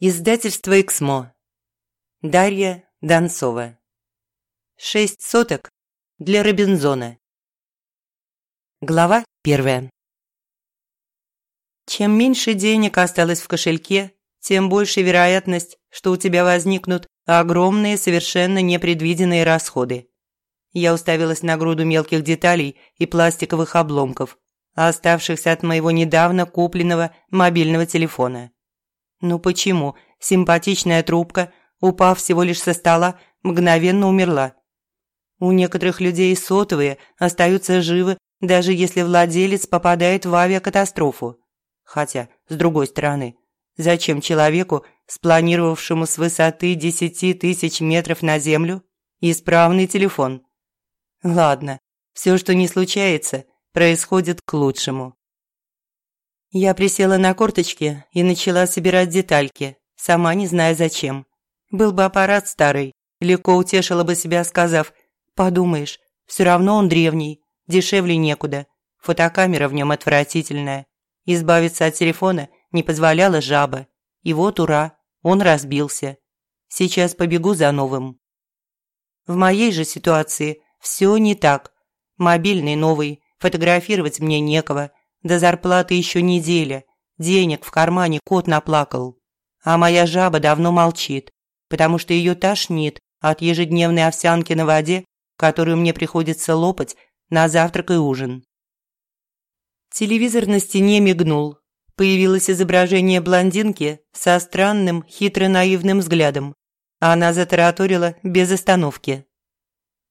Издательство «Эксмо». Дарья Донцова. Шесть соток для Робинзона. Глава первая. Чем меньше денег осталось в кошельке, тем больше вероятность, что у тебя возникнут огромные, совершенно непредвиденные расходы. Я уставилась на груду мелких деталей и пластиковых обломков, оставшихся от моего недавно купленного мобильного телефона. Ну почему симпатичная трубка, упав всего лишь со стола, мгновенно умерла? У некоторых людей сотовые остаются живы, даже если владелец попадает в авиакатастрофу. Хотя, с другой стороны, зачем человеку, спланировавшему с высоты 10 тысяч метров на землю, исправный телефон? Ладно, все, что не случается, происходит к лучшему. Я присела на корточки и начала собирать детальки, сама не зная зачем. Был бы аппарат старый, легко утешила бы себя, сказав, «Подумаешь, все равно он древний, дешевле некуда, фотокамера в нем отвратительная. Избавиться от телефона не позволяла жаба. И вот ура, он разбился. Сейчас побегу за новым». В моей же ситуации все не так. Мобильный новый, фотографировать мне некого – до зарплаты еще неделя. Денег в кармане кот наплакал. А моя жаба давно молчит, потому что ее тошнит от ежедневной овсянки на воде, которую мне приходится лопать на завтрак и ужин. Телевизор на стене мигнул. Появилось изображение блондинки со странным, хитро-наивным взглядом. Она затараторила без остановки.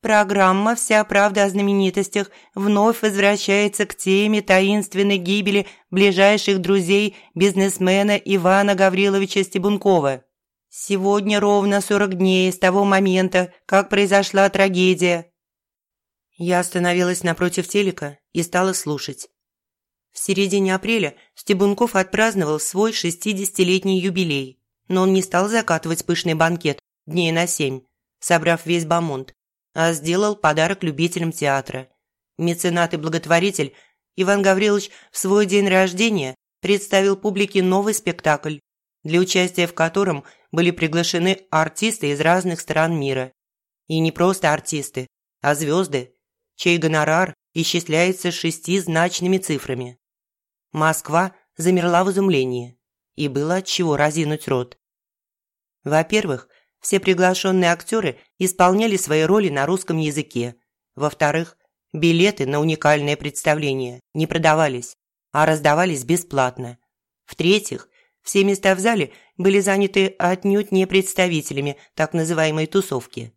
Программа «Вся правда о знаменитостях» вновь возвращается к теме таинственной гибели ближайших друзей бизнесмена Ивана Гавриловича Стебункова. Сегодня ровно 40 дней с того момента, как произошла трагедия. Я остановилась напротив телека и стала слушать. В середине апреля Стебунков отпраздновал свой 60-летний юбилей, но он не стал закатывать пышный банкет дней на семь, собрав весь бамонт а сделал подарок любителям театра. Меценат и благотворитель Иван Гаврилович в свой день рождения представил публике новый спектакль, для участия в котором были приглашены артисты из разных стран мира. И не просто артисты, а звезды, чей гонорар исчисляется шестизначными цифрами. Москва замерла в изумлении, и было от чего разинуть рот. Во-первых, все приглашенные актеры исполняли свои роли на русском языке. Во-вторых, билеты на уникальное представление не продавались, а раздавались бесплатно. В-третьих, все места в зале были заняты отнюдь не представителями так называемой тусовки.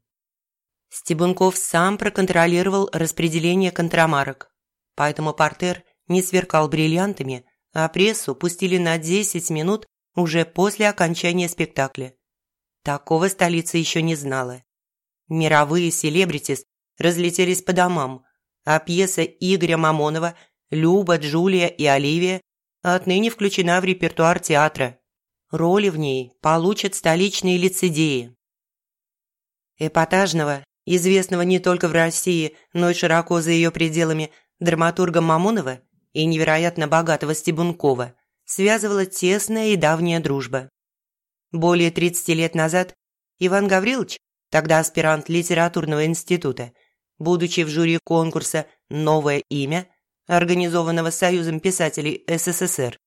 Стебунков сам проконтролировал распределение контрамарок, поэтому портер не сверкал бриллиантами, а прессу пустили на 10 минут уже после окончания спектакля. Такого столица еще не знала. Мировые селебритис разлетелись по домам, а пьеса Игоря Мамонова «Люба, Джулия и Оливия» отныне включена в репертуар театра. Роли в ней получат столичные лицедеи. Эпатажного, известного не только в России, но и широко за ее пределами, драматурга Мамонова и невероятно богатого Стебункова связывала тесная и давняя дружба. Более 30 лет назад Иван Гаврилович, тогда аспирант литературного института, будучи в жюри конкурса «Новое имя», организованного Союзом писателей СССР,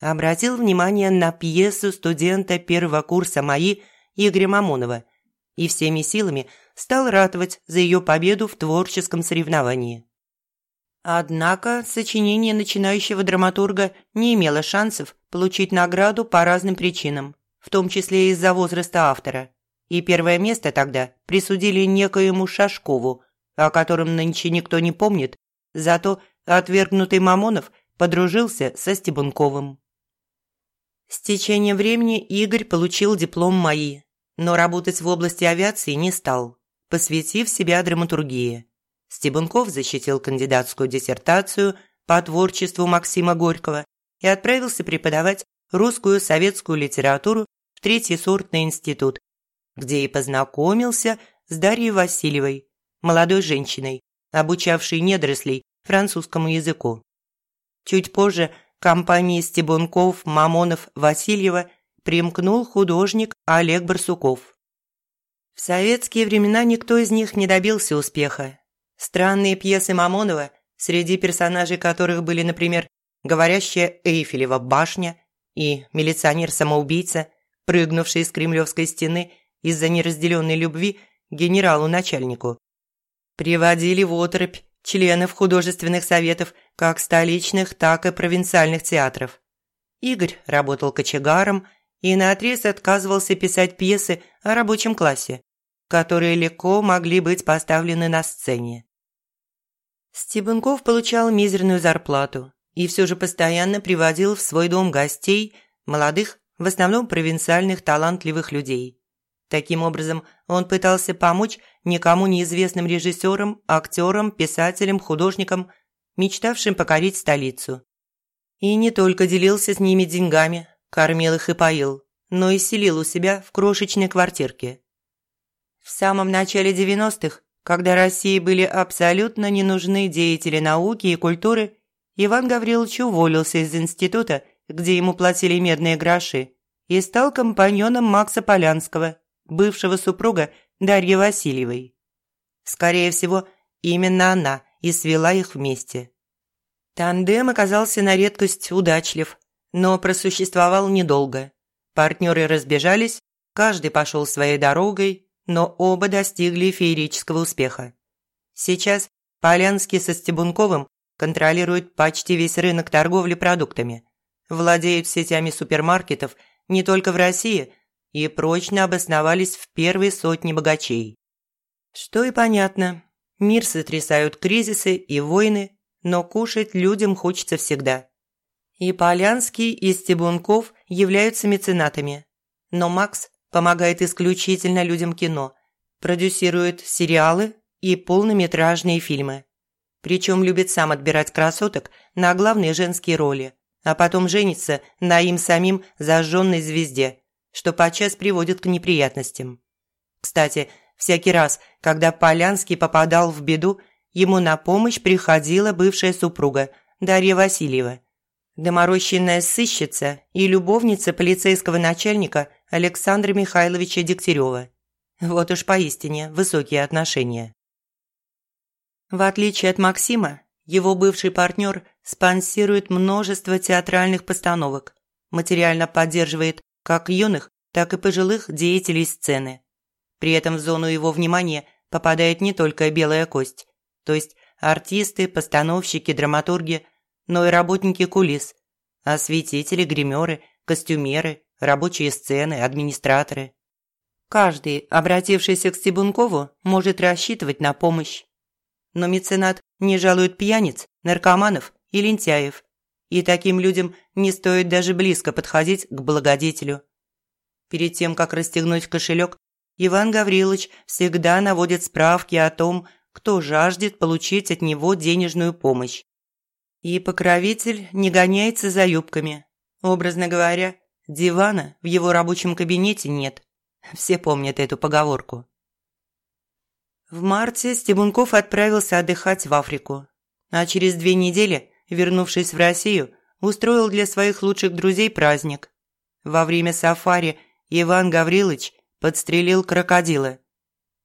обратил внимание на пьесу студента первого курса МАИ Игоря Мамонова и всеми силами стал ратовать за ее победу в творческом соревновании. Однако сочинение начинающего драматурга не имело шансов получить награду по разным причинам в том числе из-за возраста автора. И первое место тогда присудили некоему Шашкову, о котором нынче никто не помнит, зато отвергнутый Мамонов подружился со Стебунковым. С течением времени Игорь получил диплом МАИ, но работать в области авиации не стал, посвятив себя драматургии. Стебунков защитил кандидатскую диссертацию по творчеству Максима Горького и отправился преподавать русскую советскую литературу третий сортный институт, где и познакомился с Дарьей Васильевой, молодой женщиной, обучавшей недорослей французскому языку. Чуть позже компании Стебунков, Мамонов, Васильева примкнул художник Олег Барсуков. В советские времена никто из них не добился успеха. Странные пьесы Мамонова, среди персонажей которых были, например, говорящая Эйфелева башня и милиционер-самоубийца, прыгнувший из кремлевской стены из-за неразделенной любви генералу-начальнику. Приводили в оторопь членов художественных советов как столичных, так и провинциальных театров. Игорь работал кочегаром и наотрез отказывался писать пьесы о рабочем классе, которые легко могли быть поставлены на сцене. Стебунков получал мизерную зарплату и все же постоянно приводил в свой дом гостей, молодых, в основном провинциальных талантливых людей. Таким образом, он пытался помочь никому неизвестным режиссерам, актерам, писателям, художникам, мечтавшим покорить столицу. И не только делился с ними деньгами, кормил их и поил, но и селил у себя в крошечной квартирке. В самом начале 90-х, когда России были абсолютно не нужны деятели науки и культуры, Иван Гаврилович уволился из института, где ему платили медные гроши, и стал компаньоном Макса Полянского, бывшего супруга Дарьи Васильевой. Скорее всего, именно она и свела их вместе. Тандем оказался на редкость удачлив, но просуществовал недолго. Партнеры разбежались, каждый пошел своей дорогой, но оба достигли феерического успеха. Сейчас Полянский со Стебунковым контролируют почти весь рынок торговли продуктами, владеют сетями супермаркетов не только в России и прочно обосновались в первой сотне богачей. Что и понятно, мир сотрясают кризисы и войны, но кушать людям хочется всегда. И Полянский, и Стебунков являются меценатами. Но Макс помогает исключительно людям кино, продюсирует сериалы и полнометражные фильмы. Причем любит сам отбирать красоток на главные женские роли, а потом женится на им самим зажженной звезде, что подчас приводит к неприятностям. Кстати, всякий раз, когда Полянский попадал в беду, ему на помощь приходила бывшая супруга Дарья Васильева, доморощенная сыщица и любовница полицейского начальника Александра Михайловича Дегтярева. Вот уж поистине высокие отношения. В отличие от Максима, его бывший партнер спонсирует множество театральных постановок, материально поддерживает как юных, так и пожилых деятелей сцены. При этом в зону его внимания попадает не только белая кость, то есть артисты, постановщики, драматурги, но и работники кулис, осветители, гримеры, костюмеры, рабочие сцены, администраторы. Каждый, обратившийся к Стебункову, может рассчитывать на помощь. Но меценат не жалует пьяниц, наркоманов и лентяев, и таким людям не стоит даже близко подходить к благодетелю. Перед тем, как расстегнуть кошелек, Иван Гаврилович всегда наводит справки о том, кто жаждет получить от него денежную помощь. И покровитель не гоняется за юбками. Образно говоря, дивана в его рабочем кабинете нет. Все помнят эту поговорку. В марте Стебунков отправился отдыхать в Африку, а через две недели, вернувшись в Россию, устроил для своих лучших друзей праздник. Во время сафари Иван Гаврилович подстрелил крокодила.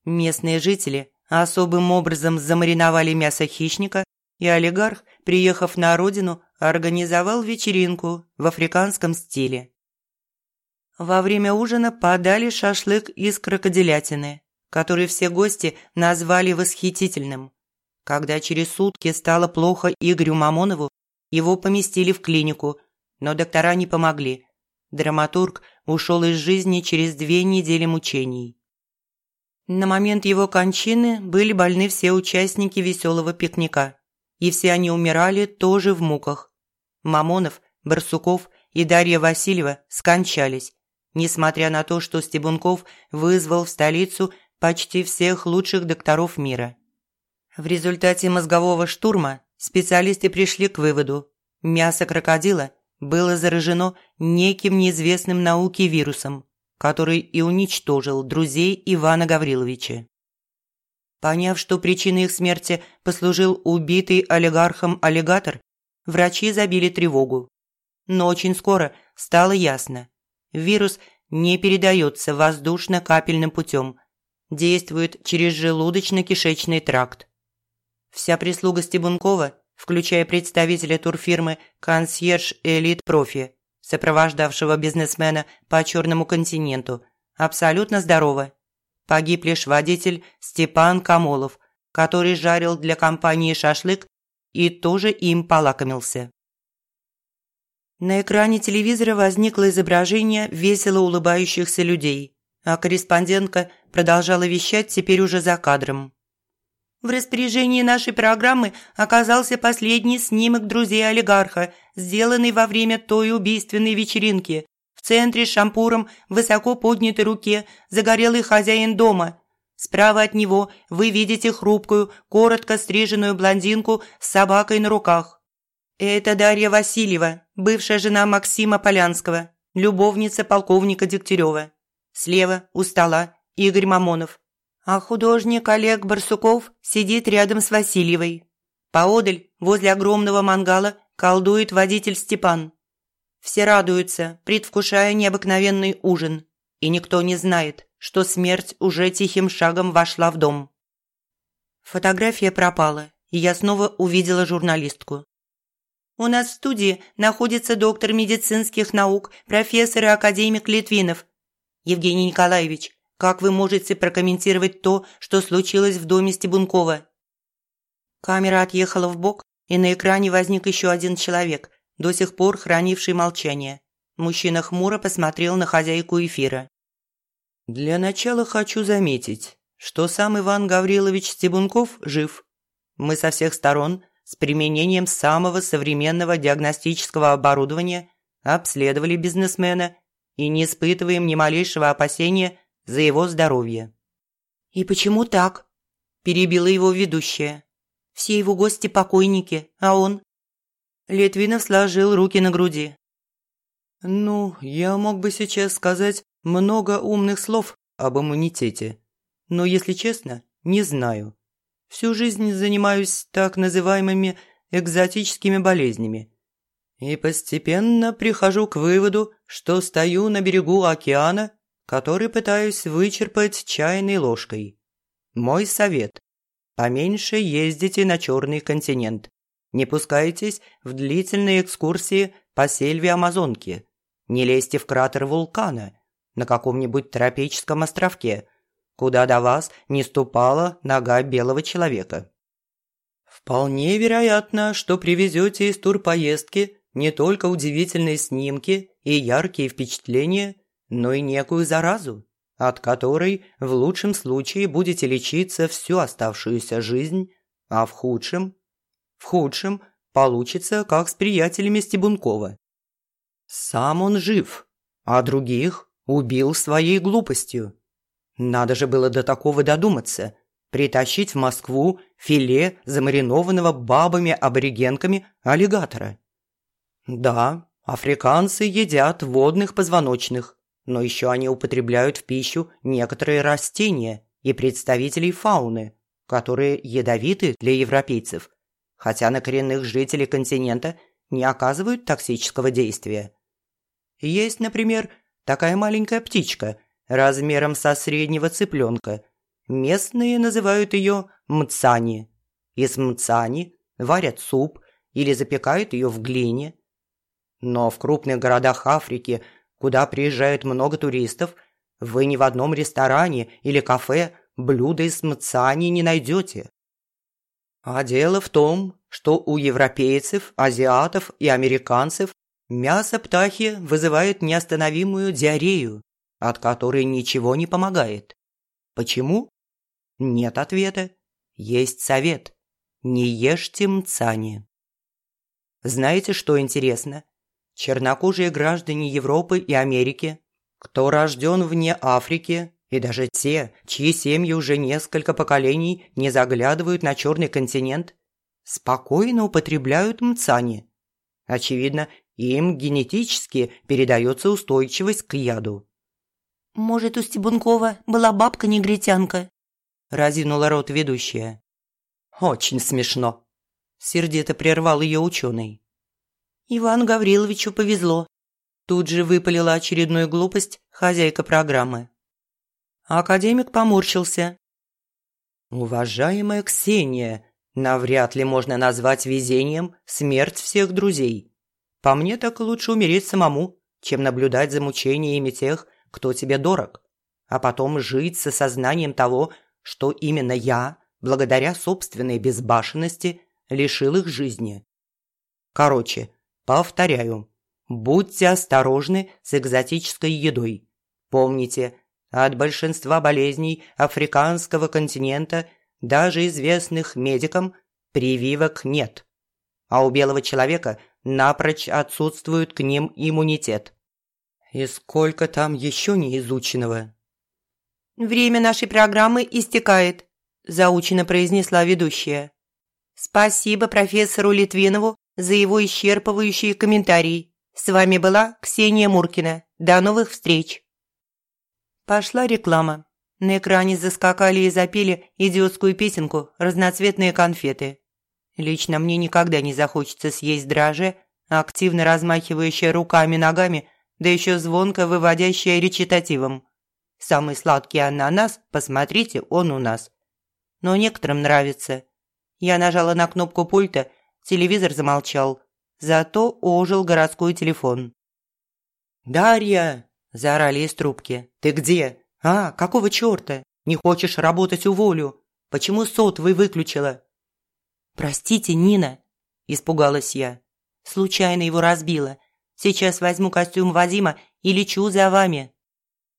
Местные жители особым образом замариновали мясо хищника, и олигарх, приехав на родину, организовал вечеринку в африканском стиле. Во время ужина подали шашлык из крокодилятины, который все гости назвали восхитительным. Когда через сутки стало плохо Игорю Мамонову, его поместили в клинику, но доктора не помогли. Драматург ушел из жизни через две недели мучений. На момент его кончины были больны все участники веселого пикника, и все они умирали тоже в муках. Мамонов, Барсуков и Дарья Васильева скончались, несмотря на то, что Стебунков вызвал в столицу почти всех лучших докторов мира. В результате мозгового штурма специалисты пришли к выводу – мясо крокодила было заражено неким неизвестным науке вирусом, который и уничтожил друзей Ивана Гавриловича. Поняв, что причиной их смерти послужил убитый олигархом аллигатор, врачи забили тревогу. Но очень скоро стало ясно вирус не передается воздушно-капельным путем, действует через желудочно-кишечный тракт. Вся прислуга Стебункова, включая представителя турфирмы «Консьерж Элит Профи», сопровождавшего бизнесмена по Черному континенту, абсолютно здорова. Погиб лишь водитель Степан Камолов, который жарил для компании шашлык и тоже им полакомился. На экране телевизора возникло изображение весело улыбающихся людей, а корреспондентка продолжала вещать теперь уже за кадром. В распоряжении нашей программы оказался последний снимок друзей олигарха, сделанный во время той убийственной вечеринки. В центре с шампуром в высоко поднятой руке загорелый хозяин дома. Справа от него вы видите хрупкую, коротко стриженную блондинку с собакой на руках. Это Дарья Васильева, бывшая жена Максима Полянского, любовница полковника Дегтярева. Слева у стола Игорь Мамонов, а художник Олег Барсуков сидит рядом с Васильевой. Поодаль, возле огромного мангала, колдует водитель Степан. Все радуются, предвкушая необыкновенный ужин. И никто не знает, что смерть уже тихим шагом вошла в дом. Фотография пропала, и я снова увидела журналистку. У нас в студии находится доктор медицинских наук, профессор и академик Литвинов. Евгений Николаевич, как вы можете прокомментировать то, что случилось в доме Стебункова?» Камера отъехала в бок, и на экране возник еще один человек, до сих пор хранивший молчание. Мужчина хмуро посмотрел на хозяйку эфира. «Для начала хочу заметить, что сам Иван Гаврилович Стебунков жив. Мы со всех сторон, с применением самого современного диагностического оборудования, обследовали бизнесмена и не испытываем ни малейшего опасения за его здоровье. «И почему так?» – перебила его ведущая. «Все его гости покойники, а он?» Литвинов сложил руки на груди. «Ну, я мог бы сейчас сказать много умных слов об иммунитете, но, если честно, не знаю. Всю жизнь занимаюсь так называемыми экзотическими болезнями. И постепенно прихожу к выводу, что стою на берегу океана который пытаюсь вычерпать чайной ложкой. Мой совет – поменьше ездите на Черный континент. Не пускайтесь в длительные экскурсии по сельве Амазонки. Не лезьте в кратер вулкана на каком-нибудь тропическом островке, куда до вас не ступала нога белого человека. Вполне вероятно, что привезете из турпоездки не только удивительные снимки и яркие впечатления, но и некую заразу, от которой в лучшем случае будете лечиться всю оставшуюся жизнь, а в худшем... В худшем получится, как с приятелями Стебункова. Сам он жив, а других убил своей глупостью. Надо же было до такого додуматься, притащить в Москву филе замаринованного бабами-аборигенками аллигатора. Да, африканцы едят водных позвоночных, но еще они употребляют в пищу некоторые растения и представителей фауны, которые ядовиты для европейцев, хотя на коренных жителей континента не оказывают токсического действия. Есть, например, такая маленькая птичка размером со среднего цыпленка. Местные называют ее мцани. Из мцани варят суп или запекают ее в глине. Но в крупных городах Африки – куда приезжает много туристов, вы ни в одном ресторане или кафе блюда из мцани не найдете. А дело в том, что у европейцев, азиатов и американцев мясо птахи вызывает неостановимую диарею, от которой ничего не помогает. Почему? Нет ответа. Есть совет. Не ешьте мцани. Знаете, что интересно? Чернокожие граждане Европы и Америки, кто рожден вне Африки, и даже те, чьи семьи уже несколько поколений не заглядывают на черный континент, спокойно употребляют мцани. Очевидно, им генетически передается устойчивость к яду. «Может, у Стебункова была бабка-негритянка?» – разинула рот ведущая. «Очень смешно», – сердито прервал ее ученый. Ивану Гавриловичу повезло. Тут же выпалила очередную глупость хозяйка программы. Академик поморщился. «Уважаемая Ксения, навряд ли можно назвать везением смерть всех друзей. По мне так лучше умереть самому, чем наблюдать за мучениями тех, кто тебе дорог, а потом жить с осознанием того, что именно я, благодаря собственной безбашенности, лишил их жизни. Короче, повторяю, будьте осторожны с экзотической едой. Помните, от большинства болезней африканского континента, даже известных медикам, прививок нет. А у белого человека напрочь отсутствует к ним иммунитет. И сколько там еще не изученного? «Время нашей программы истекает», – заучено произнесла ведущая. «Спасибо профессору Литвинову за его исчерпывающие комментарии. С вами была Ксения Муркина. До новых встреч!» Пошла реклама. На экране заскакали и запели идиотскую песенку «Разноцветные конфеты». Лично мне никогда не захочется съесть драже, активно размахивающая руками-ногами, да еще звонко выводящая речитативом. Самый сладкий ананас, посмотрите, он у нас. Но некоторым нравится. Я нажала на кнопку пульта, телевизор замолчал. Зато ожил городской телефон. «Дарья!» – заорали из трубки. «Ты где? А, какого черта? Не хочешь работать уволю? Почему сотовый выключила?» «Простите, Нина», – испугалась я. «Случайно его разбила. Сейчас возьму костюм Вадима и лечу за вами».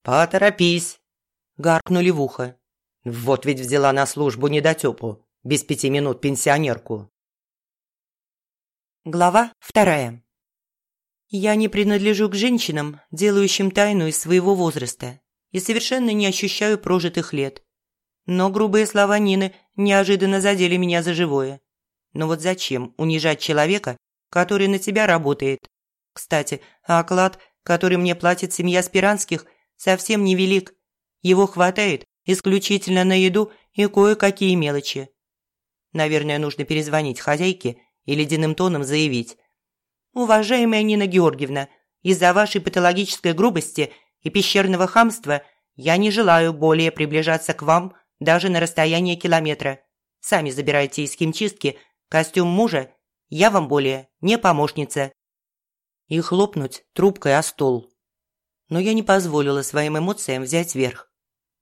«Поторопись!» – гаркнули в ухо. «Вот ведь взяла на службу недотёпу, без пяти минут пенсионерку». Глава вторая. Я не принадлежу к женщинам, делающим тайну из своего возраста, и совершенно не ощущаю прожитых лет. Но грубые слова Нины неожиданно задели меня за живое. Но вот зачем унижать человека, который на тебя работает? Кстати, оклад, который мне платит семья Спиранских, совсем невелик. Его хватает исключительно на еду и кое-какие мелочи. Наверное, нужно перезвонить хозяйке и ледяным тоном заявить. «Уважаемая Нина Георгиевна, из-за вашей патологической грубости и пещерного хамства я не желаю более приближаться к вам даже на расстояние километра. Сами забирайте из химчистки – Костюм мужа я вам более не помощница». И хлопнуть трубкой о стол. Но я не позволила своим эмоциям взять верх.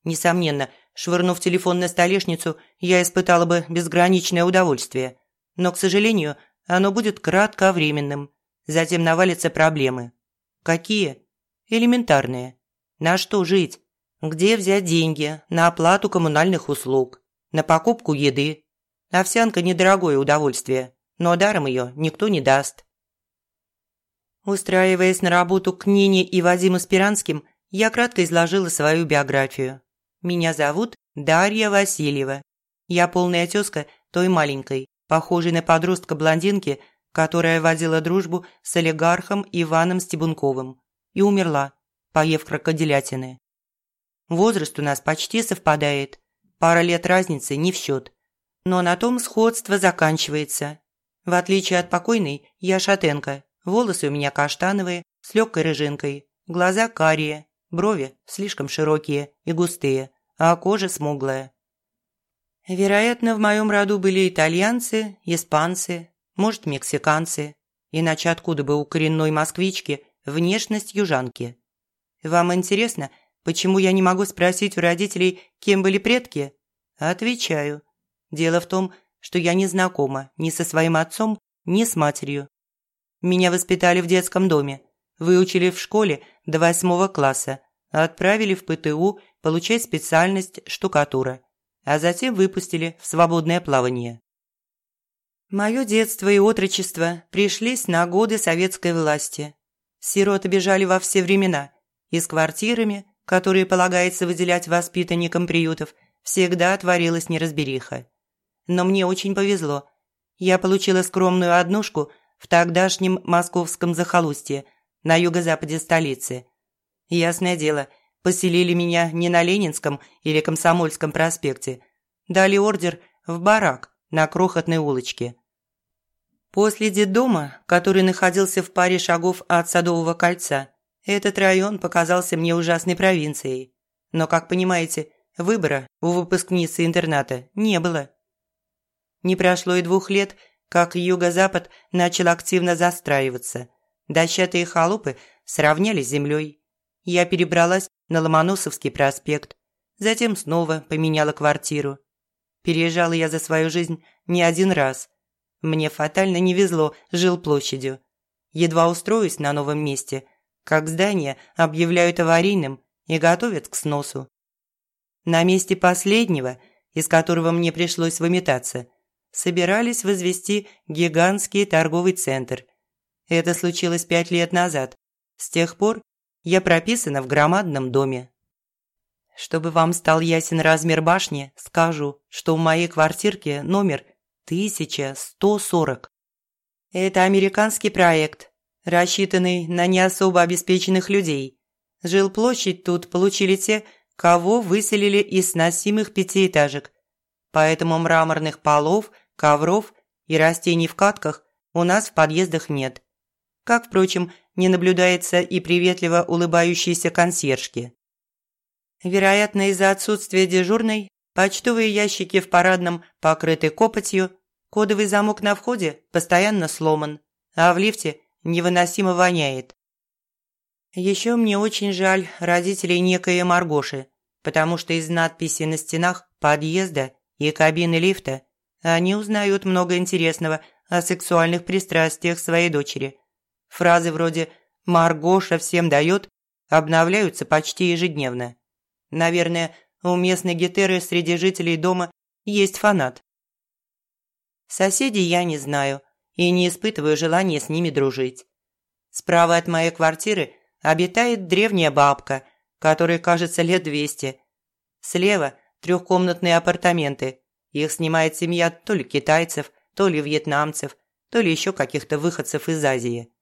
Несомненно, швырнув телефон на столешницу, я испытала бы безграничное удовольствие. Но, к сожалению, оно будет кратковременным. Затем навалятся проблемы. Какие? Элементарные. На что жить? Где взять деньги на оплату коммунальных услуг? На покупку еды? Овсянка – недорогое удовольствие, но даром ее никто не даст. Устраиваясь на работу к Нине и Вадиму Спиранским, я кратко изложила свою биографию. Меня зовут Дарья Васильева. Я полная тезка той маленькой, похожей на подростка-блондинки, которая водила дружбу с олигархом Иваном Стебунковым и умерла, поев крокодилятины. Возраст у нас почти совпадает, пара лет разницы не в счет но на том сходство заканчивается. В отличие от покойной, я шатенка, волосы у меня каштановые, с легкой рыжинкой, глаза карие, брови слишком широкие и густые, а кожа смуглая. Вероятно, в моем роду были итальянцы, испанцы, может, мексиканцы, иначе откуда бы у коренной москвички внешность южанки. Вам интересно, почему я не могу спросить у родителей, кем были предки? Отвечаю. Дело в том, что я не знакома ни со своим отцом, ни с матерью. Меня воспитали в детском доме, выучили в школе до восьмого класса, отправили в ПТУ получать специальность штукатура, а затем выпустили в свободное плавание. Мое детство и отрочество пришлись на годы советской власти. Сироты бежали во все времена, и с квартирами, которые полагается выделять воспитанникам приютов, всегда творилась неразбериха но мне очень повезло. Я получила скромную однушку в тогдашнем московском захолустье, на юго-западе столицы. Ясное дело, поселили меня не на Ленинском или Комсомольском проспекте. Дали ордер в барак на крохотной улочке. После детдома, который находился в паре шагов от Садового кольца, Этот район показался мне ужасной провинцией. Но, как понимаете, выбора у выпускницы интерната не было. Не прошло и двух лет, как юго-запад начал активно застраиваться. Дощатые халупы сравнялись с землей. Я перебралась на Ломоносовский проспект, затем снова поменяла квартиру. Переезжала я за свою жизнь не один раз. Мне фатально не везло с жилплощадью. Едва устроюсь на новом месте, как здание объявляют аварийным и готовят к сносу. На месте последнего, из которого мне пришлось выметаться, собирались возвести гигантский торговый центр. Это случилось пять лет назад. С тех пор я прописана в громадном доме. Чтобы вам стал ясен размер башни, скажу, что в моей квартирке номер 1140. Это американский проект, рассчитанный на не особо обеспеченных людей. Жилплощадь тут получили те, кого выселили из сносимых пятиэтажек. Поэтому мраморных полов, ковров и растений в катках у нас в подъездах нет. Как, впрочем, не наблюдается и приветливо улыбающейся консьержки. Вероятно, из-за отсутствия дежурной, почтовые ящики в парадном покрыты копотью, кодовый замок на входе постоянно сломан, а в лифте невыносимо воняет. Еще мне очень жаль родителей некой Маргоши, потому что из надписи на стенах подъезда и кабины лифта они узнают много интересного о сексуальных пристрастиях своей дочери. Фразы вроде «Маргоша всем дает» обновляются почти ежедневно. Наверное, у местной гетеры среди жителей дома есть фанат. Соседей я не знаю и не испытываю желания с ними дружить. Справа от моей квартиры обитает древняя бабка, которой, кажется, лет двести. Слева – трехкомнатные апартаменты. Их снимает семья то ли китайцев, то ли вьетнамцев, то ли еще каких-то выходцев из Азии.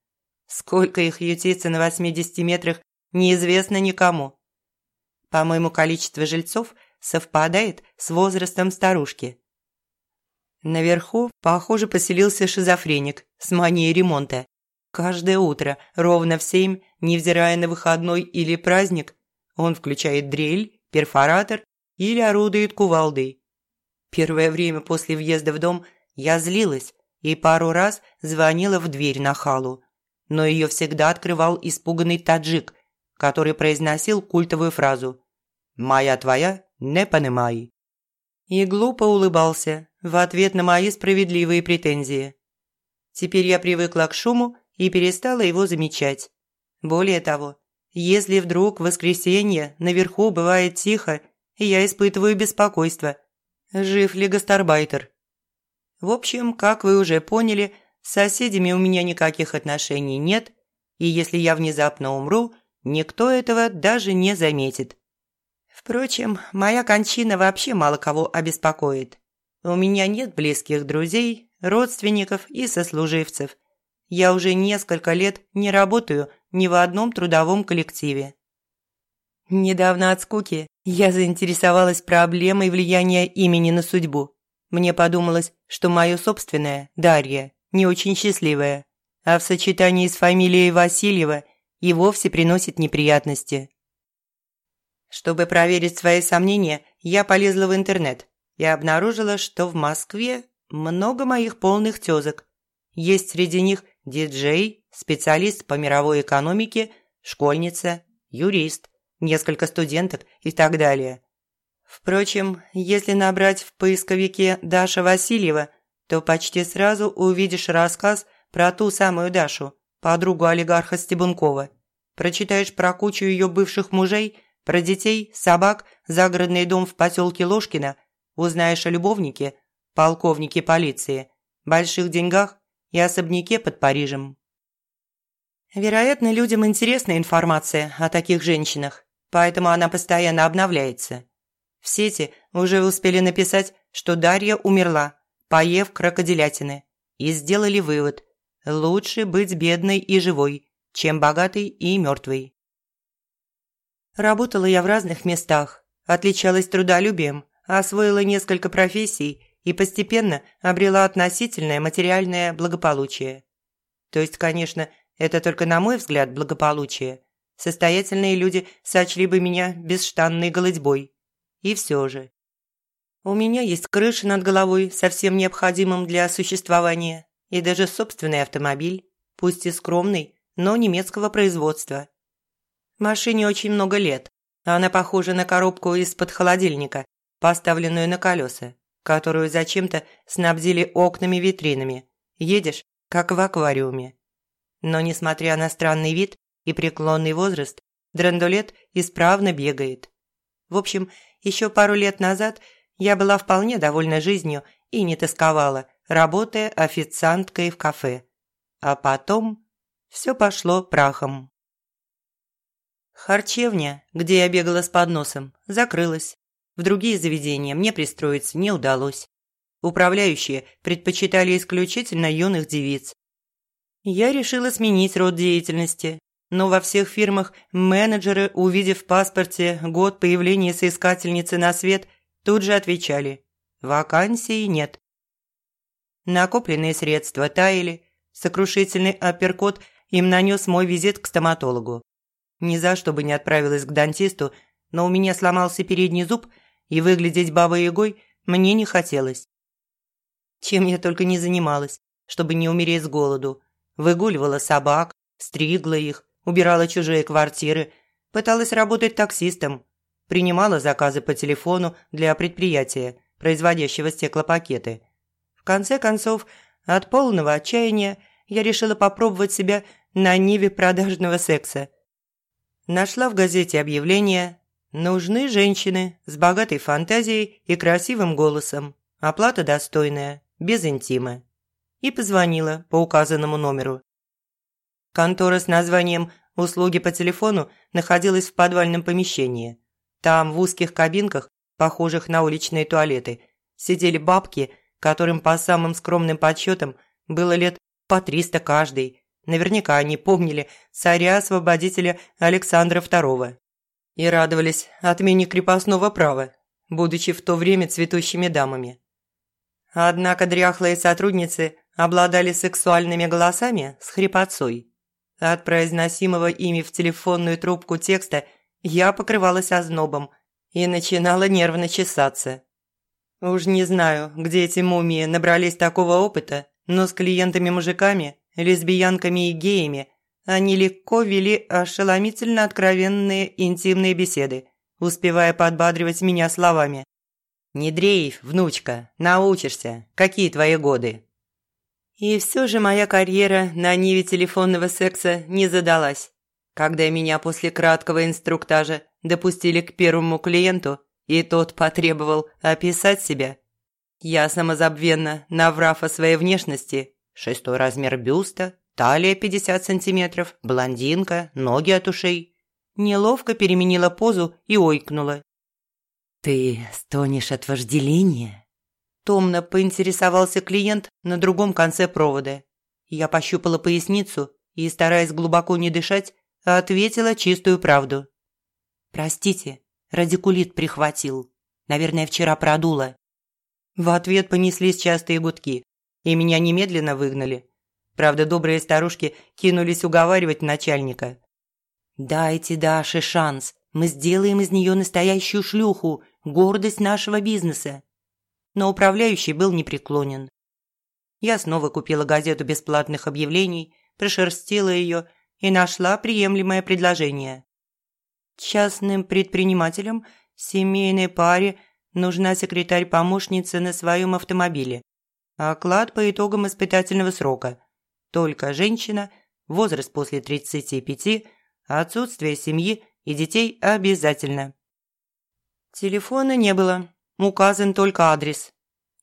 Сколько их ютится на 80 метрах, неизвестно никому. По-моему, количество жильцов совпадает с возрастом старушки. Наверху, похоже, поселился шизофреник с манией ремонта. Каждое утро, ровно в семь, невзирая на выходной или праздник, он включает дрель, перфоратор или орудует кувалдой. Первое время после въезда в дом я злилась и пару раз звонила в дверь на халу, но ее всегда открывал испуганный таджик, который произносил культовую фразу «Моя твоя, не понимай». И глупо улыбался в ответ на мои справедливые претензии. Теперь я привыкла к шуму и перестала его замечать. Более того, если вдруг в воскресенье наверху бывает тихо, я испытываю беспокойство. Жив ли гастарбайтер? В общем, как вы уже поняли, с соседями у меня никаких отношений нет, и если я внезапно умру, никто этого даже не заметит. Впрочем, моя кончина вообще мало кого обеспокоит. У меня нет близких друзей, родственников и сослуживцев. Я уже несколько лет не работаю ни в одном трудовом коллективе. Недавно от скуки я заинтересовалась проблемой влияния имени на судьбу. Мне подумалось, что мое собственное, Дарья, не очень счастливое, а в сочетании с фамилией Васильева и вовсе приносит неприятности. Чтобы проверить свои сомнения, я полезла в интернет и обнаружила, что в Москве много моих полных тёзок. Есть среди них диджей, специалист по мировой экономике, школьница, юрист, несколько студенток и так далее. Впрочем, если набрать в поисковике «Даша Васильева», то почти сразу увидишь рассказ про ту самую Дашу, подругу олигарха Стебункова. Прочитаешь про кучу ее бывших мужей – про детей, собак, загородный дом в поселке Ложкино узнаешь о любовнике, полковнике полиции, больших деньгах и особняке под Парижем. Вероятно, людям интересна информация о таких женщинах, поэтому она постоянно обновляется. В сети уже успели написать, что Дарья умерла, поев крокодилятины, и сделали вывод – лучше быть бедной и живой, чем богатой и мертвой. Работала я в разных местах, отличалась трудолюбием, освоила несколько профессий и постепенно обрела относительное материальное благополучие. То есть, конечно, это только на мой взгляд благополучие. состоятельные люди сочли бы меня бесштанной голодьбой. И все же. У меня есть крыша над головой со всем необходимым для существования и даже собственный автомобиль, пусть и скромный, но немецкого производства. Машине очень много лет. Она похожа на коробку из-под холодильника, поставленную на колеса, которую зачем-то снабдили окнами-витринами. Едешь, как в аквариуме. Но, несмотря на странный вид и преклонный возраст, драндулет исправно бегает. В общем, еще пару лет назад я была вполне довольна жизнью и не тосковала, работая официанткой в кафе. А потом все пошло прахом. Харчевня, где я бегала с подносом, закрылась. В другие заведения мне пристроиться не удалось. Управляющие предпочитали исключительно юных девиц. Я решила сменить род деятельности, но во всех фирмах менеджеры, увидев в паспорте год появления соискательницы на свет, тут же отвечали «Вакансий нет». Накопленные средства таяли, сокрушительный апперкот им нанес мой визит к стоматологу. Ни за что бы не отправилась к дантисту, но у меня сломался передний зуб, и выглядеть бабой-ягой мне не хотелось. Чем я только не занималась, чтобы не умереть с голоду. Выгуливала собак, стригла их, убирала чужие квартиры, пыталась работать таксистом, принимала заказы по телефону для предприятия, производящего стеклопакеты. В конце концов, от полного отчаяния я решила попробовать себя на ниве продажного секса. Нашла в газете объявление «Нужны женщины с богатой фантазией и красивым голосом. Оплата достойная, без интима». И позвонила по указанному номеру. Контора с названием «Услуги по телефону» находилась в подвальном помещении. Там, в узких кабинках, похожих на уличные туалеты, сидели бабки, которым по самым скромным подсчетам было лет по триста каждый. Наверняка они помнили царя-освободителя Александра II и радовались отмене крепостного права, будучи в то время цветущими дамами. Однако дряхлые сотрудницы обладали сексуальными голосами с хрипотцой. От произносимого ими в телефонную трубку текста я покрывалась ознобом и начинала нервно чесаться. Уж не знаю, где эти мумии набрались такого опыта, но с клиентами-мужиками, лесбиянками и геями они легко вели ошеломительно откровенные интимные беседы, успевая подбадривать меня словами. «Не дрейф, внучка, научишься. Какие твои годы?» И все же моя карьера на ниве телефонного секса не задалась. Когда меня после краткого инструктажа допустили к первому клиенту, и тот потребовал описать себя, я самозабвенно, наврав о своей внешности, шестой размер бюста, талия 50 сантиметров, блондинка, ноги от ушей, неловко переменила позу и ойкнула. «Ты стонешь от вожделения?» Томно поинтересовался клиент на другом конце провода. Я пощупала поясницу и, стараясь глубоко не дышать, ответила чистую правду. «Простите, радикулит прихватил. Наверное, вчера продуло». В ответ понеслись частые гудки, и меня немедленно выгнали. Правда, добрые старушки кинулись уговаривать начальника. «Дайте Даше шанс, мы сделаем из нее настоящую шлюху, гордость нашего бизнеса но управляющий был непреклонен. Я снова купила газету бесплатных объявлений, прошерстила ее и нашла приемлемое предложение. Частным предпринимателям, семейной паре нужна секретарь-помощница на своем автомобиле. Оклад по итогам испытательного срока. Только женщина, возраст после 35, отсутствие семьи и детей обязательно. Телефона не было, Указан только адрес.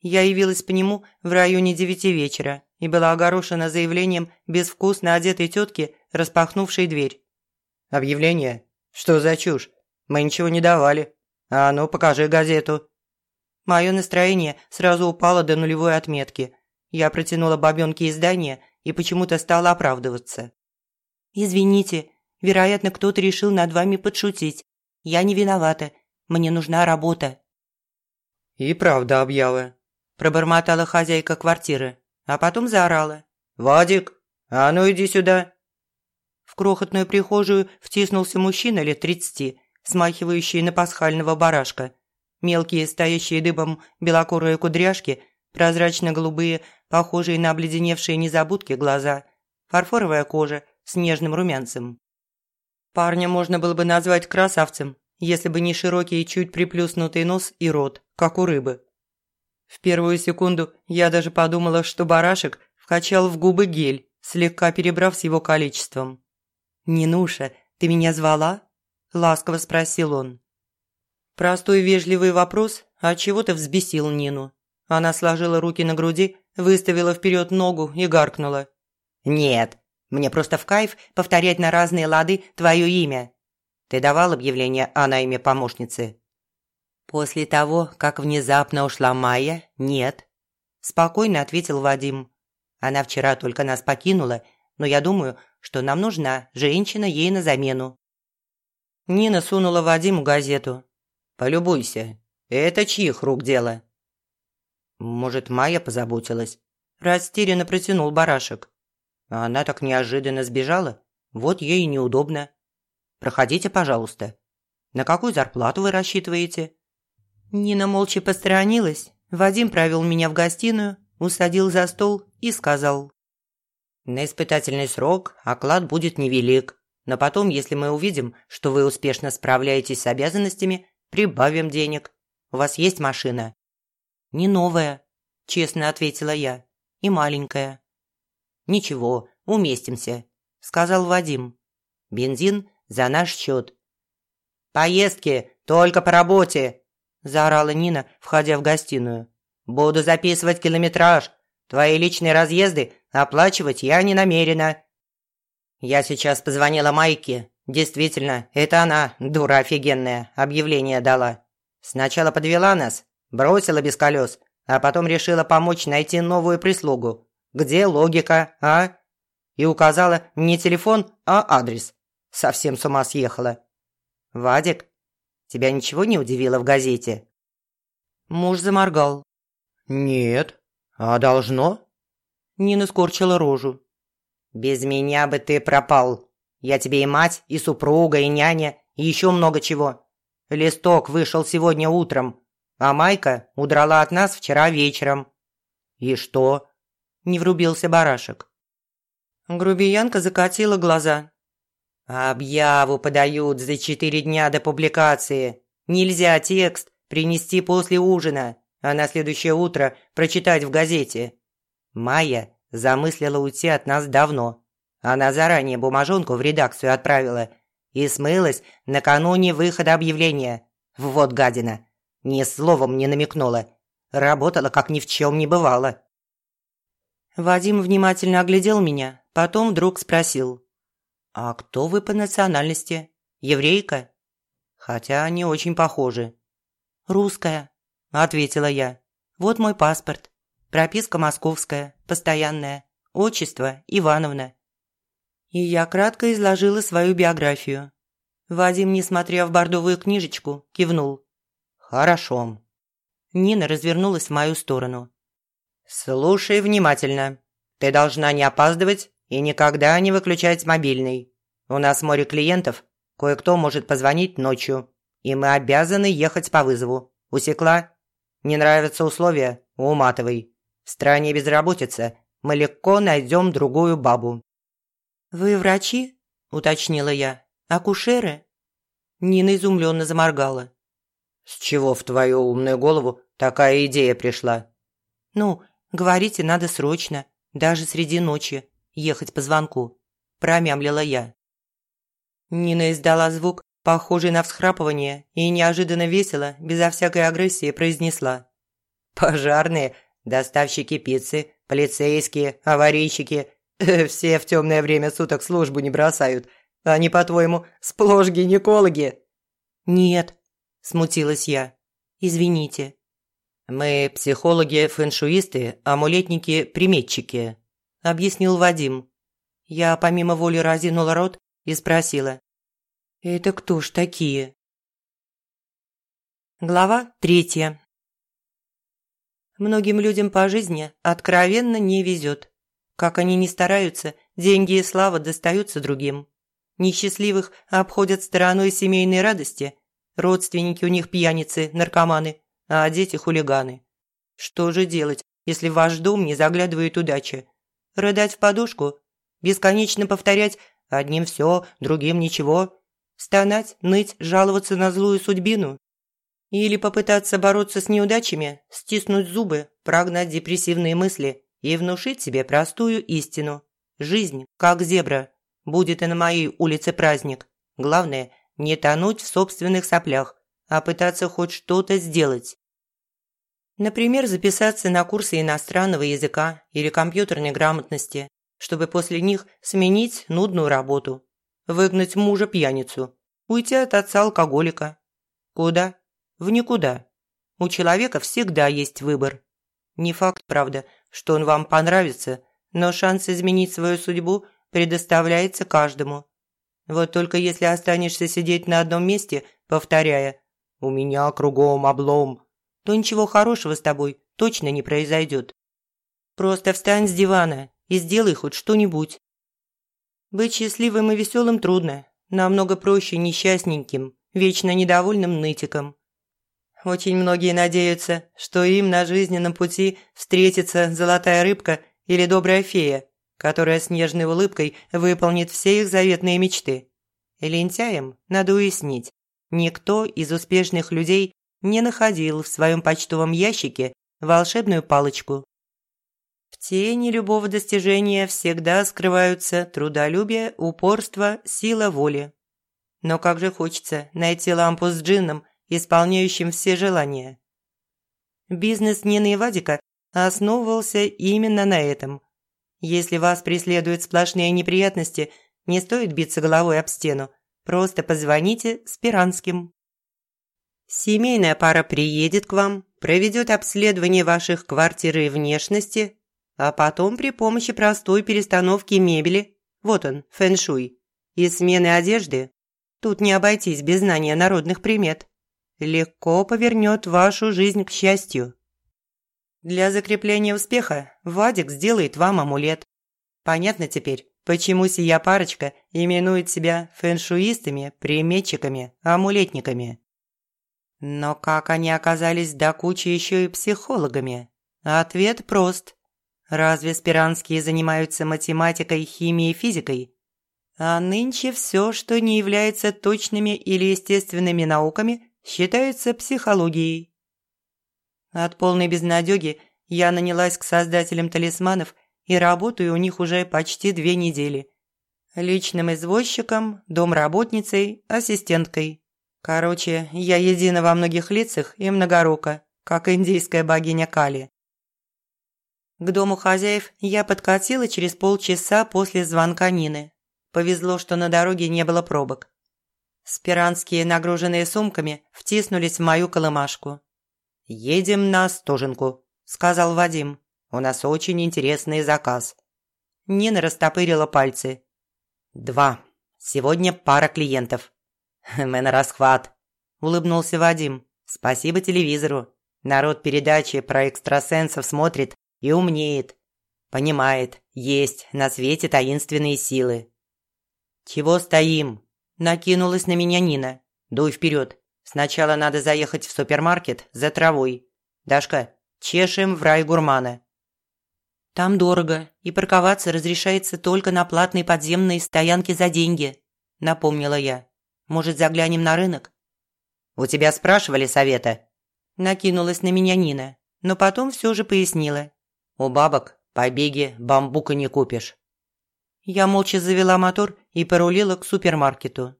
Я явилась по нему в районе девяти вечера и была огорошена заявлением безвкусно одетой тетки, распахнувшей дверь. «Объявление? Что за чушь? Мы ничего не давали. А ну, покажи газету». Мое настроение сразу упало до нулевой отметки. Я протянула бабёнке издание и почему-то стала оправдываться. «Извините, вероятно, кто-то решил над вами подшутить. Я не виновата. Мне нужна работа». «И правда объява», – пробормотала хозяйка квартиры, а потом заорала. «Вадик, а ну иди сюда!» Крохотную прихожую втиснулся мужчина лет тридцати, смахивающий на пасхального барашка. Мелкие, стоящие дыбом белокурые кудряшки, прозрачно-голубые, похожие на обледеневшие незабудки глаза, фарфоровая кожа с нежным румянцем. Парня можно было бы назвать красавцем, если бы не широкий и чуть приплюснутый нос и рот, как у рыбы. В первую секунду я даже подумала, что барашек вкачал в губы гель, слегка перебрав с его количеством. «Нинуша, ты меня звала?» – ласково спросил он. Простой вежливый вопрос, а чего ты взбесил Нину. Она сложила руки на груди, выставила вперед ногу и гаркнула. «Нет, мне просто в кайф повторять на разные лады твое имя. Ты давал объявление о найме помощницы?» «После того, как внезапно ушла Майя, нет», – спокойно ответил Вадим. «Она вчера только нас покинула, но я думаю, что нам нужна женщина ей на замену». Нина сунула Вадиму газету. «Полюбуйся, это чьих рук дело?» «Может, Майя позаботилась?» Растерянно протянул барашек. Она так неожиданно сбежала. Вот ей неудобно. Проходите, пожалуйста. На какую зарплату вы рассчитываете?» Нина молча посторонилась. Вадим провел меня в гостиную, усадил за стол и сказал. «На испытательный срок оклад будет невелик, но потом, если мы увидим, что вы успешно справляетесь с обязанностями, прибавим денег. У вас есть машина?» «Не новая», – честно ответила я, – «и маленькая». «Ничего, уместимся», – сказал Вадим. «Бензин за наш счет». «Поездки только по работе», – заорала Нина, входя в гостиную. «Буду записывать километраж. Твои личные разъезды оплачивать я не намерена». Я сейчас позвонила Майке. Действительно, это она, дура офигенная, объявление дала. Сначала подвела нас, бросила без колес, а потом решила помочь найти новую прислугу. Где логика, а? И указала не телефон, а адрес. Совсем с ума съехала. Вадик, тебя ничего не удивило в газете? Муж заморгал. Нет. А должно? Нина скорчила рожу. Без меня бы ты пропал. Я тебе и мать, и супруга, и няня, и еще много чего. Листок вышел сегодня утром, а Майка удрала от нас вчера вечером. И что? не врубился барашек. Грубиянка закатила глаза. «Объяву подают за четыре дня до публикации. Нельзя текст принести после ужина, а на следующее утро прочитать в газете. Майя замыслила уйти от нас давно. Она заранее бумажонку в редакцию отправила и смылась накануне выхода объявления. Вот гадина. Ни словом не намекнула. Работала, как ни в чем не бывало. Вадим внимательно оглядел меня, потом вдруг спросил. «А кто вы по национальности? Еврейка?» «Хотя они очень похожи». «Русская», – ответила я. «Вот мой паспорт. Прописка московская, постоянная. Отчество Ивановна». И я кратко изложила свою биографию. Вадим, несмотря в бордовую книжечку, кивнул. «Хорошо». Нина развернулась в мою сторону. «Слушай внимательно. Ты должна не опаздывать и никогда не выключать мобильный. У нас море клиентов, кое-кто может позвонить ночью, и мы обязаны ехать по вызову. Усекла? Не нравятся условия? Уматывай. В стране безработица. Мы легко найдем другую бабу». «Вы врачи?» – уточнила я. «Акушеры?» Нина изумленно заморгала. «С чего в твою умную голову такая идея пришла?» «Ну, Говорите, надо срочно, даже среди ночи, ехать по звонку», – промямлила я. Нина издала звук, похожий на всхрапывание, и неожиданно весело, безо всякой агрессии, произнесла. «Пожарные, доставщики пиццы, полицейские, аварийщики – все в темное время суток службу не бросают. Они, по-твоему, сплошь гинекологи?» «Нет», – смутилась я. «Извините». «Мы психологи-фэншуисты, амулетники-приметчики», – объяснил Вадим. Я помимо воли разинула рот и спросила. «Это кто ж такие?» Глава третья. Многим людям по жизни откровенно не везет. Как они ни стараются, деньги и слава достаются другим. Несчастливых обходят стороной семейной радости. Родственники у них пьяницы, наркоманы, а дети хулиганы. Что же делать, если в ваш дом не заглядывает удача? Рыдать в подушку? Бесконечно повторять «одним все, другим ничего»? Стонать, ныть, жаловаться на злую судьбину? Или попытаться бороться с неудачами, стиснуть зубы, прогнать депрессивные мысли и внушить себе простую истину. Жизнь, как зебра, будет и на моей улице праздник. Главное, не тонуть в собственных соплях, а пытаться хоть что-то сделать. Например, записаться на курсы иностранного языка или компьютерной грамотности, чтобы после них сменить нудную работу, выгнать мужа-пьяницу, уйти от отца-алкоголика. Куда? В никуда. У человека всегда есть выбор. Не факт, правда, что он вам понравится, но шанс изменить свою судьбу предоставляется каждому. Вот только если останешься сидеть на одном месте, повторяя «У меня кругом облом», то ничего хорошего с тобой точно не произойдет. Просто встань с дивана и сделай хоть что-нибудь. Быть счастливым и веселым трудно, намного проще несчастненьким, вечно недовольным нытиком. Очень многие надеются, что им на жизненном пути встретится золотая рыбка или добрая фея, которая с нежной улыбкой выполнит все их заветные мечты. Лентяям надо уяснить, никто из успешных людей не находил в своем почтовом ящике волшебную палочку. В тени любого достижения всегда скрываются трудолюбие, упорство, сила воли. Но как же хочется найти лампу с джинном – исполняющим все желания. Бизнес Нины и Вадика основывался именно на этом. Если вас преследуют сплошные неприятности, не стоит биться головой об стену, просто позвоните Спиранским. Семейная пара приедет к вам, проведет обследование ваших квартиры и внешности, а потом при помощи простой перестановки мебели, вот он, фэншуй, и смены одежды, тут не обойтись без знания народных примет, легко повернет вашу жизнь к счастью. Для закрепления успеха Вадик сделает вам амулет. Понятно теперь, почему сия парочка именует себя фэншуистами, приметчиками, амулетниками. Но как они оказались до кучи еще и психологами? Ответ прост. Разве спиранские занимаются математикой, химией физикой? А нынче все, что не является точными или естественными науками, считается психологией. От полной безнадёги я нанялась к создателям талисманов и работаю у них уже почти две недели. Личным извозчиком, домработницей, ассистенткой. Короче, я едина во многих лицах и многорука, как индийская богиня Кали. К дому хозяев я подкатила через полчаса после звонка Нины. Повезло, что на дороге не было пробок. Спиранские, нагруженные сумками, втиснулись в мою колымашку. «Едем на Остоженку», – сказал Вадим. «У нас очень интересный заказ». Нина растопырила пальцы. «Два. Сегодня пара клиентов». «Мы на расхват», – улыбнулся Вадим. «Спасибо телевизору. Народ передачи про экстрасенсов смотрит и умнеет. Понимает, есть на свете таинственные силы». «Чего стоим?» Накинулась на меня Нина. «Дуй вперед. Сначала надо заехать в супермаркет за травой. Дашка, чешем в рай гурмана». «Там дорого, и парковаться разрешается только на платной подземной стоянке за деньги», – напомнила я. «Может, заглянем на рынок?» «У тебя спрашивали совета?» Накинулась на меня Нина, но потом все же пояснила. «У бабок побеги бамбука не купишь». Я молча завела мотор и порулила к супермаркету.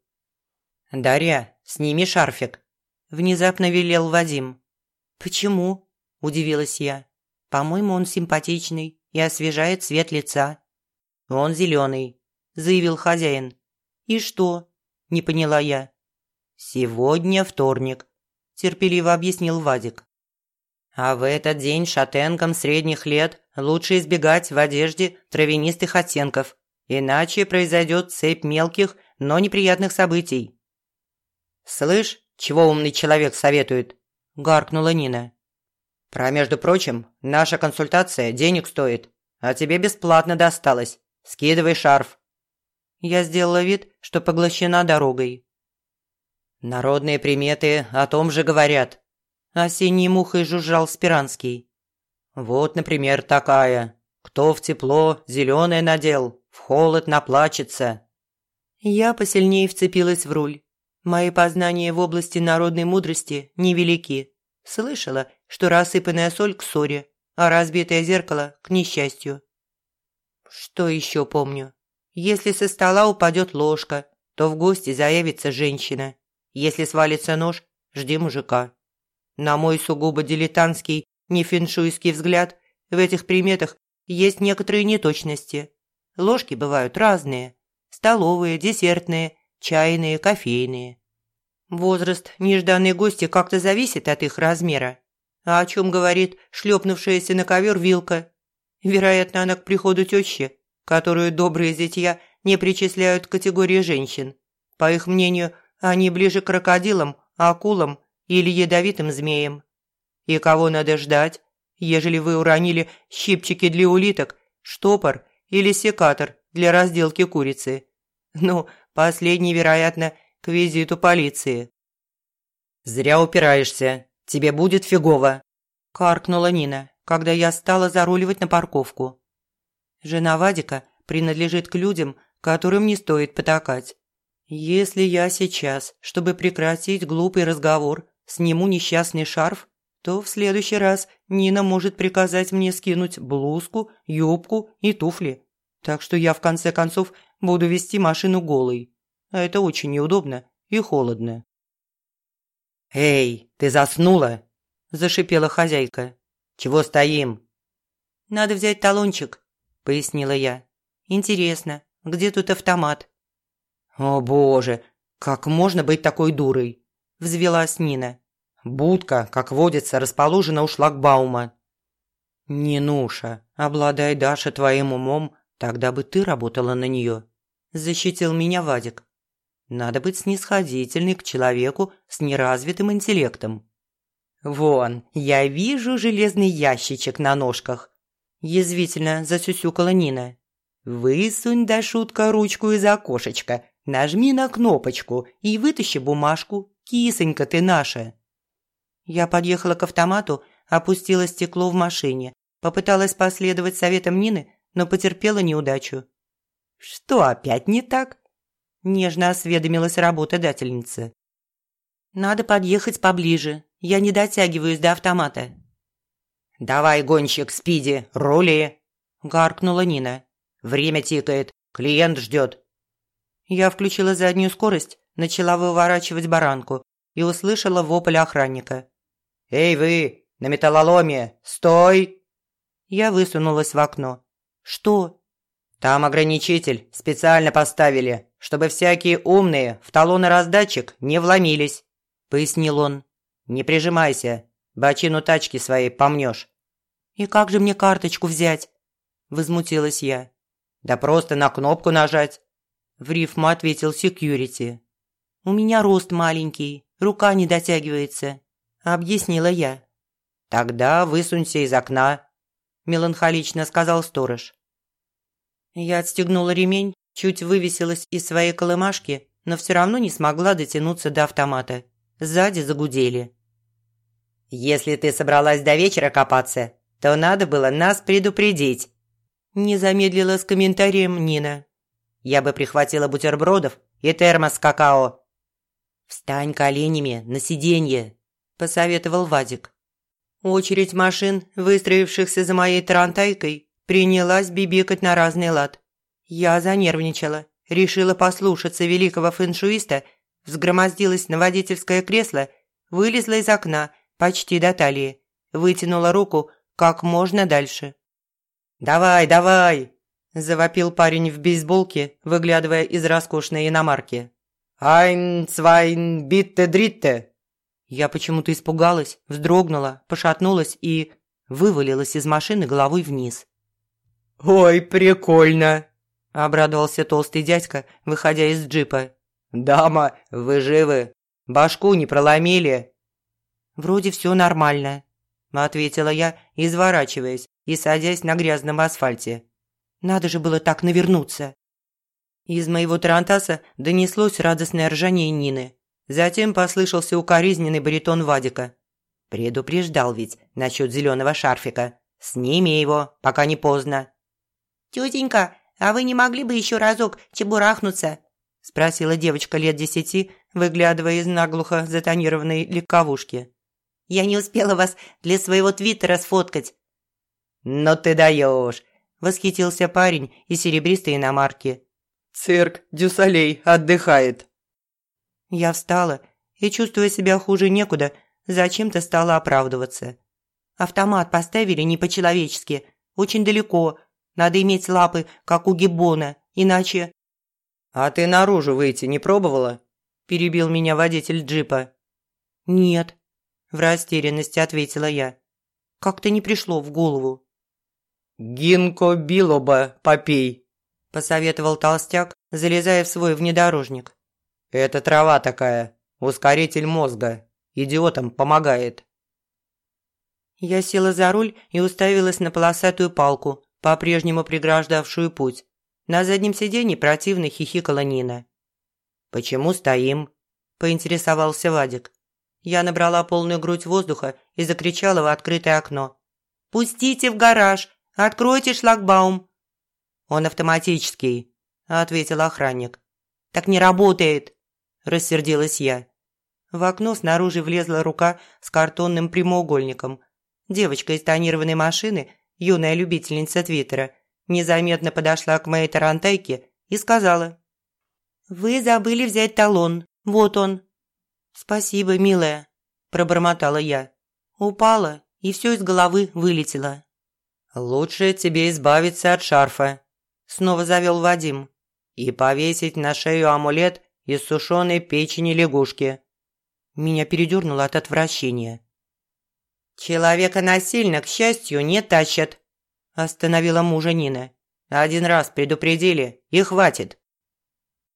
«Дарья, сними шарфик», – внезапно велел Вадим. «Почему?» – удивилась я. «По-моему, он симпатичный и освежает цвет лица». «Он зеленый», – заявил хозяин. «И что?» – не поняла я. «Сегодня вторник», – терпеливо объяснил Вадик. «А в этот день шатенкам средних лет лучше избегать в одежде травянистых оттенков, Иначе произойдет цепь мелких, но неприятных событий. «Слышь, чего умный человек советует?» – гаркнула Нина. «Про, между прочим, наша консультация денег стоит, а тебе бесплатно досталось. Скидывай шарф». Я сделала вид, что поглощена дорогой. «Народные приметы о том же говорят», – осенней мухой жужжал Спиранский. «Вот, например, такая. Кто в тепло зеленое надел, в холод наплачется». Я посильнее вцепилась в руль. Мои познания в области народной мудрости невелики. Слышала, что рассыпанная соль к ссоре, а разбитое зеркало к несчастью. Что еще помню? Если со стола упадет ложка, то в гости заявится женщина. Если свалится нож, жди мужика. На мой сугубо дилетантский, нефеншуйский взгляд, в этих приметах есть некоторые неточности. Ложки бывают разные. Столовые, десертные, чайные, кофейные. Возраст нежданной гости как-то зависит от их размера. А о чем говорит шлепнувшаяся на ковер вилка? Вероятно, она к приходу тещи, которую добрые зятья не причисляют к категории женщин. По их мнению, они ближе к крокодилам, акулам или ядовитым змеям. И кого надо ждать, ежели вы уронили щипчики для улиток, штопор или секатор для разделки курицы? Ну, последний, вероятно, к визиту полиции. «Зря упираешься. Тебе будет фигово», – каркнула Нина, когда я стала заруливать на парковку. Жена Вадика принадлежит к людям, которым не стоит потакать. Если я сейчас, чтобы прекратить глупый разговор, сниму несчастный шарф, то в следующий раз Нина может приказать мне скинуть блузку, юбку и туфли. Так что я в конце концов буду вести машину голой. А это очень неудобно и холодно. «Эй, ты заснула?» – зашипела хозяйка. «Чего стоим?» «Надо взять талончик», – пояснила я. «Интересно, где тут автомат?» «О боже, как можно быть такой дурой?» – взвелась Нина. «Будка, как водится, расположена у шлагбаума». «Нинуша, обладай Даша твоим умом, тогда бы ты работала на нее», – защитил меня Вадик. «Надо быть снисходительной к человеку с неразвитым интеллектом». «Вон, я вижу железный ящичек на ножках», – язвительно засюсюкала Нина. «Высунь, да шутка, ручку из окошечка, Нажми на кнопочку и вытащи бумажку. Кисонька ты наша». Я подъехала к автомату, опустила стекло в машине, попыталась последовать советам Нины, но потерпела неудачу. «Что опять не так?» – нежно осведомилась работодательница. «Надо подъехать поближе. Я не дотягиваюсь до автомата». «Давай, гонщик, спиди, рули!» – гаркнула Нина. «Время тикает, клиент ждет». Я включила заднюю скорость, начала выворачивать баранку и услышала вопль охранника. «Эй вы, на металлоломе, стой!» Я высунулась в окно. «Что?» «Там ограничитель специально поставили, чтобы всякие умные в талоны-раздатчик не вломились», – пояснил он. «Не прижимайся, бочину тачки своей помнешь». «И как же мне карточку взять?» – возмутилась я. «Да просто на кнопку нажать. В рифму ответил секьюрити. «У меня рост маленький, рука не дотягивается», – объяснила я. «Тогда высунься из окна», – меланхолично сказал сторож. Я отстегнула ремень, чуть вывесилась из своей колымашки, но все равно не смогла дотянуться до автомата. Сзади загудели. «Если ты собралась до вечера копаться, то надо было нас предупредить», – не замедлила с комментарием Нина. Я бы прихватила бутербродов и термос какао». «Встань коленями на сиденье», – посоветовал Вадик. Очередь машин, выстроившихся за моей тарантайкой, принялась бибикать на разный лад. Я занервничала, решила послушаться великого фэншуиста, взгромоздилась на водительское кресло, вылезла из окна почти до талии, вытянула руку как можно дальше. «Давай, давай!» – завопил парень в бейсболке, выглядывая из роскошной иномарки. «Айн, цвайн, битте, дритте!» Я почему-то испугалась, вздрогнула, пошатнулась и вывалилась из машины головой вниз. «Ой, прикольно!» – обрадовался толстый дядька, выходя из джипа. «Дама, вы живы? Башку не проломили?» «Вроде все нормально», – ответила я, изворачиваясь и садясь на грязном асфальте. Надо же было так навернуться. Из моего тарантаса донеслось радостное ржание Нины. Затем послышался укоризненный баритон Вадика. «Предупреждал ведь насчет зеленого шарфика. Сними его, пока не поздно». «Тетенька, а вы не могли бы еще разок чебурахнуться?» – спросила девочка лет десяти, выглядывая из наглухо затонированной легковушки. «Я не успела вас для своего твиттера сфоткать». «Ну ты даешь!» – восхитился парень из серебристой иномарки. «Цирк дю Солей отдыхает». Я встала и, чувствуя себя хуже некуда, зачем-то стала оправдываться. Автомат поставили не по-человечески, очень далеко, надо иметь лапы, как у гиббона, иначе...» «А ты наружу выйти не пробовала?» – перебил меня водитель джипа. «Нет», – в растерянности ответила я. «Как-то не пришло в голову». «Гинко билоба попей», – посоветовал толстяк, залезая в свой внедорожник. «Это трава такая, ускоритель мозга, идиотам помогает». Я села за руль и уставилась на полосатую палку, по-прежнему преграждавшую путь. На заднем сиденье противно хихикала Нина. «Почему стоим?» – поинтересовался Вадик. Я набрала полную грудь воздуха и закричала в открытое окно. «Пустите в гараж! Откройте шлагбаум!» «Он автоматический», – ответил охранник. «Так не работает!» – рассердилась я. В окно снаружи влезла рука с картонным прямоугольником. Девочка из тонированной машины юная любительница Твиттера, незаметно подошла к моей тарантайке и сказала. «Вы забыли взять талон. Вот он». «Спасибо, милая», – пробормотала я. Упала, и все из головы вылетело. «Лучше тебе избавиться от шарфа», – снова завел Вадим. «И повесить на шею амулет из сушеной печени лягушки». Меня передернуло от отвращения. «Человека насильно, к счастью, не тащат», – остановила мужа Нина. «Один раз предупредили, и хватит.